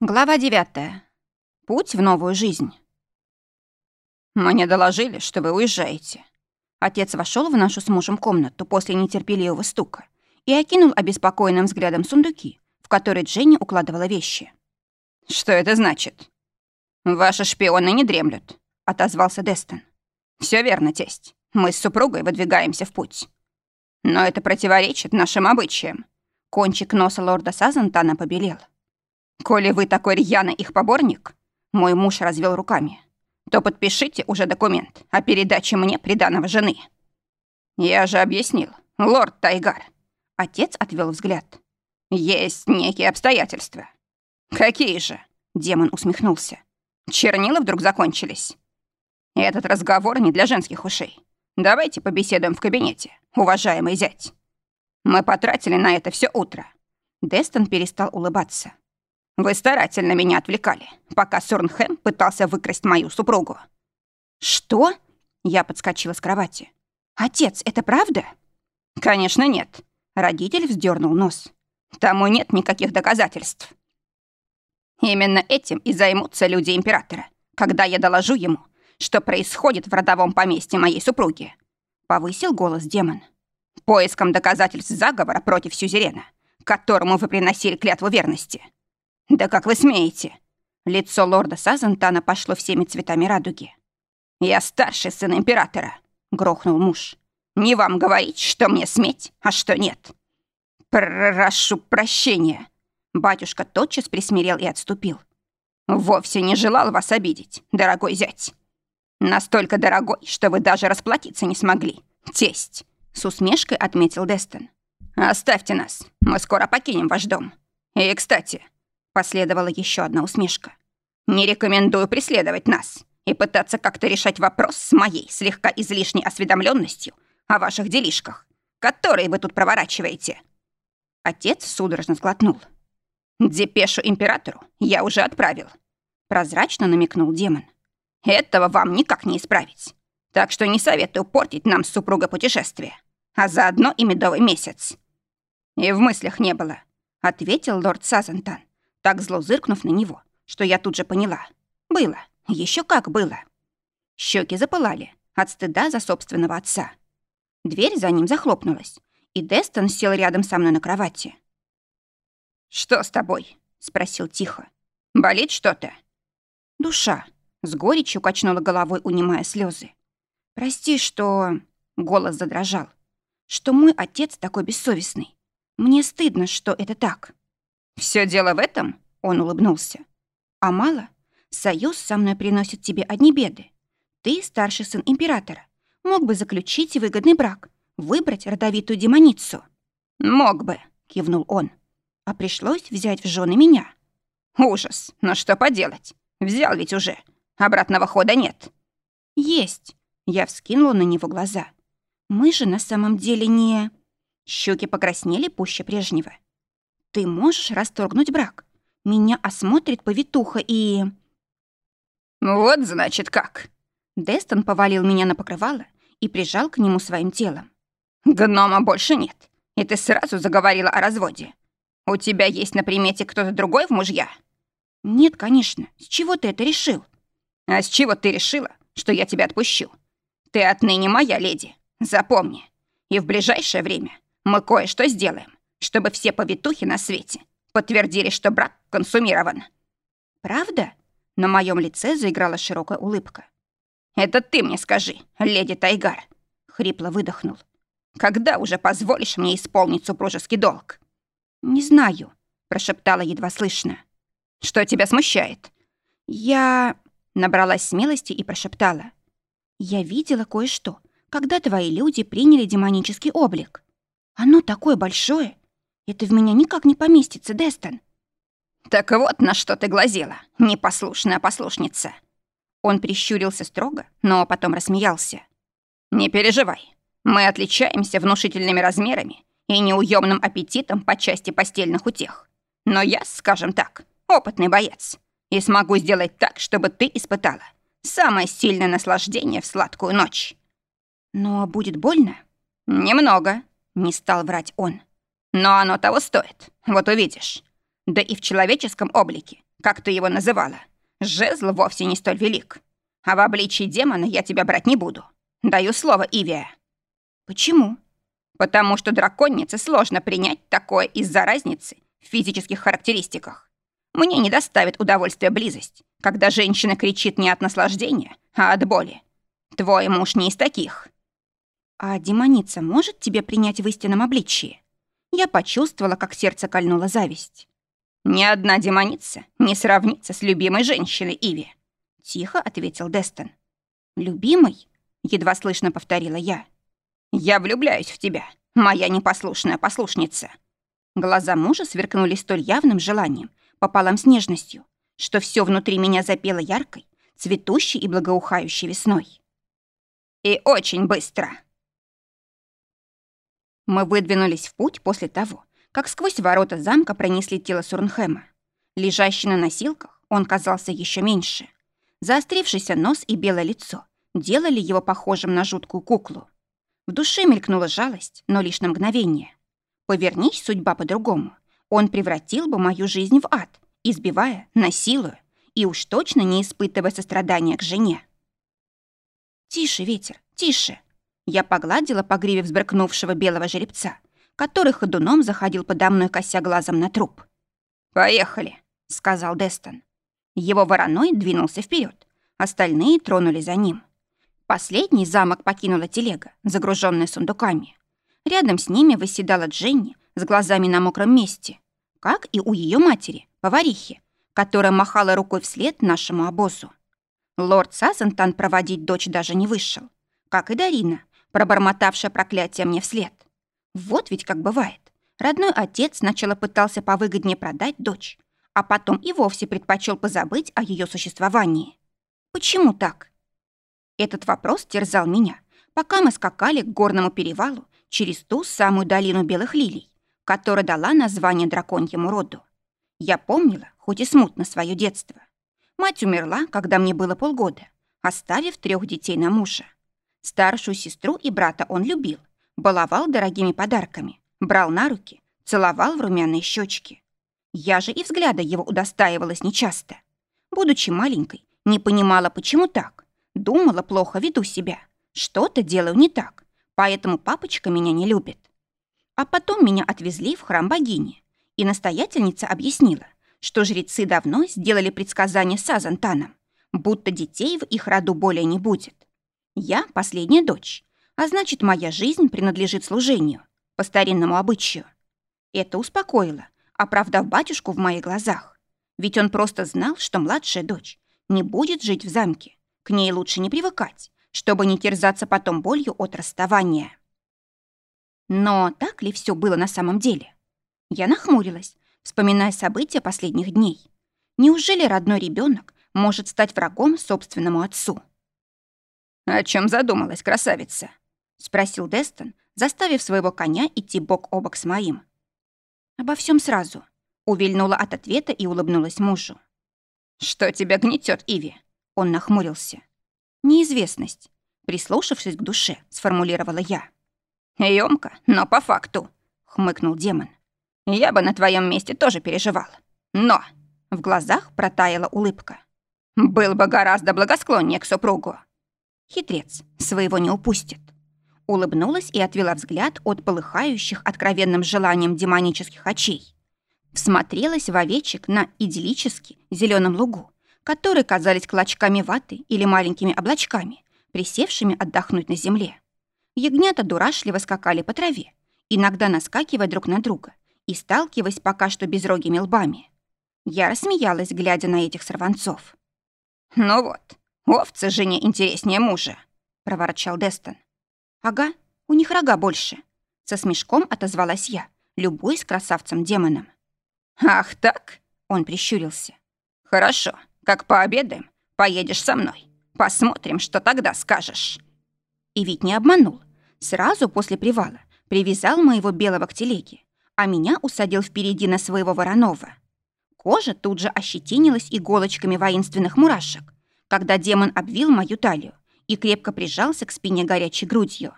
Глава 9. Путь в новую жизнь. Мне доложили, что вы уезжаете. Отец вошел в нашу с мужем комнату после нетерпеливого стука и окинул обеспокоенным взглядом сундуки, в которые Дженни укладывала вещи. Что это значит? Ваши шпионы не дремлют, отозвался Дестон. Все верно, тесть. Мы с супругой выдвигаемся в путь. Но это противоречит нашим обычаям. Кончик носа лорда Сазантана побелел. «Коли вы такой рьяный их поборник», — мой муж развел руками, «то подпишите уже документ о передаче мне приданого жены». «Я же объяснил, лорд Тайгар». Отец отвел взгляд. «Есть некие обстоятельства». «Какие же?» — демон усмехнулся. «Чернила вдруг закончились?» «Этот разговор не для женских ушей. Давайте побеседуем в кабинете, уважаемый зять». Мы потратили на это все утро. Дестон перестал улыбаться. Вы старательно меня отвлекали, пока Сорнхэм пытался выкрасть мою супругу». «Что?» Я подскочила с кровати. «Отец, это правда?» «Конечно нет». Родитель вздернул нос. «Тому нет никаких доказательств». «Именно этим и займутся люди Императора, когда я доложу ему, что происходит в родовом поместье моей супруги», — повысил голос демон. «Поиском доказательств заговора против Сюзерена, которому вы приносили клятву верности». «Да как вы смеете?» Лицо лорда Сазантана пошло всеми цветами радуги. «Я старший сын императора», — грохнул муж. «Не вам говорить, что мне сметь, а что нет». «Прошу прощения». Батюшка тотчас присмирел и отступил. «Вовсе не желал вас обидеть, дорогой зять. Настолько дорогой, что вы даже расплатиться не смогли. Тесть!» С усмешкой отметил Дестон. «Оставьте нас, мы скоро покинем ваш дом. И, кстати, Последовала еще одна усмешка. «Не рекомендую преследовать нас и пытаться как-то решать вопрос с моей слегка излишней осведомленностью о ваших делишках, которые вы тут проворачиваете». Отец судорожно сглотнул. «Депешу императору я уже отправил», — прозрачно намекнул демон. «Этого вам никак не исправить. Так что не советую портить нам с супругой путешествие, а заодно и медовый месяц». «И в мыслях не было», — ответил лорд Сазантан так зло зыркнув на него, что я тут же поняла. Было, еще как было. Щеки запылали от стыда за собственного отца. Дверь за ним захлопнулась, и Дестон сел рядом со мной на кровати. «Что с тобой?» — спросил тихо. «Болит что-то?» «Душа», — с горечью качнула головой, унимая слезы. «Прости, что...» — голос задрожал. «Что мой отец такой бессовестный. Мне стыдно, что это так». Все дело в этом?» — он улыбнулся. «А мало? Союз со мной приносит тебе одни беды. Ты старший сын императора. Мог бы заключить выгодный брак, выбрать родовитую демоницу». «Мог бы», — кивнул он. «А пришлось взять в жены меня». «Ужас! Но что поделать? Взял ведь уже. Обратного хода нет». «Есть». Я вскинула на него глаза. «Мы же на самом деле не...» Щеки покраснели пуще прежнего. Ты можешь расторгнуть брак? Меня осмотрит повитуха и...» «Вот, значит, как!» Дестон повалил меня на покрывало и прижал к нему своим телом. «Гнома больше нет, и ты сразу заговорила о разводе. У тебя есть на примете кто-то другой в мужья?» «Нет, конечно. С чего ты это решил?» «А с чего ты решила, что я тебя отпущу? Ты отныне моя леди, запомни. И в ближайшее время мы кое-что сделаем чтобы все повитухи на свете подтвердили, что брак консумирован. Правда? На моем лице заиграла широкая улыбка. «Это ты мне скажи, леди Тайгар», — хрипло выдохнул. «Когда уже позволишь мне исполнить супружеский долг?» «Не знаю», — прошептала едва слышно. «Что тебя смущает?» «Я...» — набралась смелости и прошептала. «Я видела кое-что, когда твои люди приняли демонический облик. Оно такое большое, это в меня никак не поместится, Дестон. Так вот, на что ты глазела, непослушная послушница. Он прищурился строго, но потом рассмеялся. Не переживай. Мы отличаемся внушительными размерами и неуемным аппетитом по части постельных утех. Но я, скажем так, опытный боец. И смогу сделать так, чтобы ты испытала самое сильное наслаждение в сладкую ночь. Но будет больно? Немного, не стал врать он. Но оно того стоит, вот увидишь. Да и в человеческом облике как ты его называла. Жезл вовсе не столь велик. А в обличии демона я тебя брать не буду. Даю слово, Ивия». «Почему?» «Потому что драконнице сложно принять такое из-за разницы в физических характеристиках. Мне не доставит удовольствия близость, когда женщина кричит не от наслаждения, а от боли. Твой муж не из таких». «А демоница может тебе принять в истинном обличии?» Я почувствовала, как сердце кольнула зависть. «Ни одна демоница не сравнится с любимой женщиной Иви», — тихо ответил Дестон. «Любимый?» — едва слышно повторила я. «Я влюбляюсь в тебя, моя непослушная послушница». Глаза мужа сверкнули столь явным желанием, пополам с нежностью, что все внутри меня запело яркой, цветущей и благоухающей весной. «И очень быстро!» Мы выдвинулись в путь после того, как сквозь ворота замка пронесли тело Сурнхэма. Лежащий на носилках, он казался еще меньше. Заострившийся нос и белое лицо делали его похожим на жуткую куклу. В душе мелькнула жалость, но лишь на мгновение. Повернись судьба по-другому, он превратил бы мою жизнь в ад, избивая, насилуя и уж точно не испытывая сострадания к жене. «Тише, ветер, тише!» Я погладила по гриве взбрыкнувшего белого жеребца, который ходуном заходил подо мной, кося глазом на труп. «Поехали», — сказал Дестон. Его вороной двинулся вперед, остальные тронули за ним. Последний замок покинула телега, загруженная сундуками. Рядом с ними восседала Дженни с глазами на мокром месте, как и у ее матери, поварихи, которая махала рукой вслед нашему обозу. Лорд Сазентан проводить дочь даже не вышел, как и Дарина, пробормотавшая проклятие мне вслед. Вот ведь как бывает. Родной отец сначала пытался повыгоднее продать дочь, а потом и вовсе предпочел позабыть о ее существовании. Почему так? Этот вопрос терзал меня, пока мы скакали к горному перевалу через ту самую долину белых лилий, которая дала название драконьему роду. Я помнила, хоть и смутно, свое детство. Мать умерла, когда мне было полгода, оставив трех детей на мужа. Старшую сестру и брата он любил, баловал дорогими подарками, брал на руки, целовал в румяные щечки. Я же и взгляда его удостаивалась нечасто. Будучи маленькой, не понимала, почему так. Думала, плохо веду себя. Что-то делаю не так, поэтому папочка меня не любит. А потом меня отвезли в храм богини, и настоятельница объяснила, что жрецы давно сделали предсказание с Азантаном, будто детей в их роду более не будет. Я последняя дочь, а значит, моя жизнь принадлежит служению, по старинному обычаю. Это успокоило, оправдав батюшку в моих глазах. Ведь он просто знал, что младшая дочь не будет жить в замке. К ней лучше не привыкать, чтобы не терзаться потом болью от расставания. Но так ли все было на самом деле? Я нахмурилась, вспоминая события последних дней. Неужели родной ребенок может стать врагом собственному отцу? «О чем задумалась красавица?» — спросил Дестон, заставив своего коня идти бок о бок с моим. «Обо всем сразу», — увильнула от ответа и улыбнулась мужу. «Что тебя гнетет, Иви?» — он нахмурился. «Неизвестность», — прислушавшись к душе, сформулировала я. «Ёмко, но по факту», — хмыкнул демон. «Я бы на твоем месте тоже переживал. Но...» — в глазах протаяла улыбка. «Был бы гораздо благосклоннее к супругу». Хитрец, своего не упустит. Улыбнулась и отвела взгляд от полыхающих откровенным желанием демонических очей. Всмотрелась в овечек на идиллически зеленом лугу, которые казались клочками ваты или маленькими облачками, присевшими отдохнуть на земле. Ягнята дурашливо скакали по траве, иногда наскакивая друг на друга и сталкиваясь пока что безрогими лбами. Я рассмеялась, глядя на этих сорванцов. «Ну вот, «Овцы жене интереснее мужа», — проворчал Дестон. «Ага, у них рога больше», — со смешком отозвалась я, любуясь красавцем-демоном. «Ах так?» — он прищурился. «Хорошо, как пообедаем, поедешь со мной. Посмотрим, что тогда скажешь». И ведь не обманул. Сразу после привала привязал моего белого к телеге, а меня усадил впереди на своего вороного. Кожа тут же ощетинилась иголочками воинственных мурашек, когда демон обвил мою талию и крепко прижался к спине горячей грудью.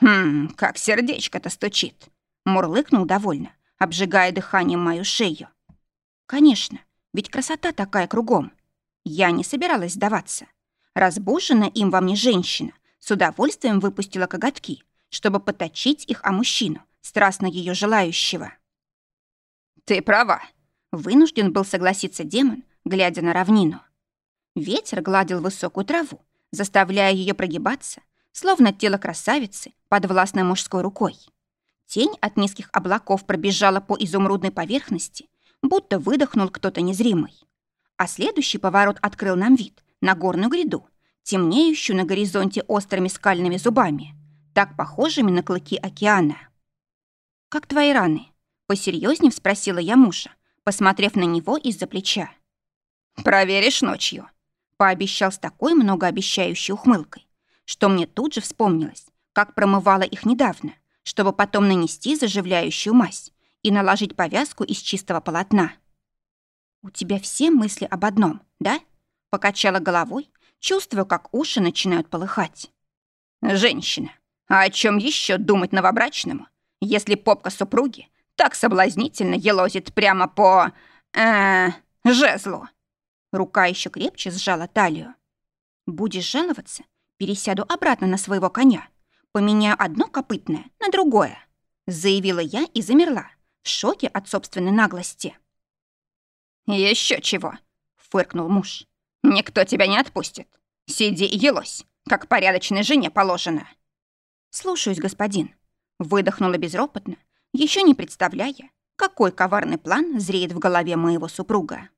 «Хм, как сердечко-то стучит!» — мурлыкнул довольно, обжигая дыханием мою шею. «Конечно, Ведь красота такая кругом. Я не собиралась сдаваться. Разбуженная им во мне женщина с удовольствием выпустила коготки, чтобы поточить их о мужчину, страстно ее желающего. «Ты права», — вынужден был согласиться демон, глядя на равнину. Ветер гладил высокую траву, заставляя ее прогибаться, словно тело красавицы под властной мужской рукой. Тень от низких облаков пробежала по изумрудной поверхности, будто выдохнул кто-то незримый. А следующий поворот открыл нам вид на горную гряду, темнеющую на горизонте острыми скальными зубами, так похожими на клыки океана. «Как твои раны?» — посерьезнее спросила я мужа, посмотрев на него из-за плеча. «Проверишь ночью», — пообещал с такой многообещающей ухмылкой, что мне тут же вспомнилось, как промывала их недавно, чтобы потом нанести заживляющую мазь и наложить повязку из чистого полотна. «У тебя все мысли об одном, да?» Покачала головой, чувствуя, как уши начинают полыхать. «Женщина, а о чем еще думать новобрачному, если попка супруги так соблазнительно елозит прямо по... э жезлу?» Рука еще крепче сжала талию. «Будешь жаловаться, пересяду обратно на своего коня поменяю одно копытное на другое», заявила я и замерла, в шоке от собственной наглости. Еще чего?» — фыркнул муж. «Никто тебя не отпустит. Сиди и елось, как порядочной жене положено». «Слушаюсь, господин», — выдохнула безропотно, еще не представляя, какой коварный план зреет в голове моего супруга.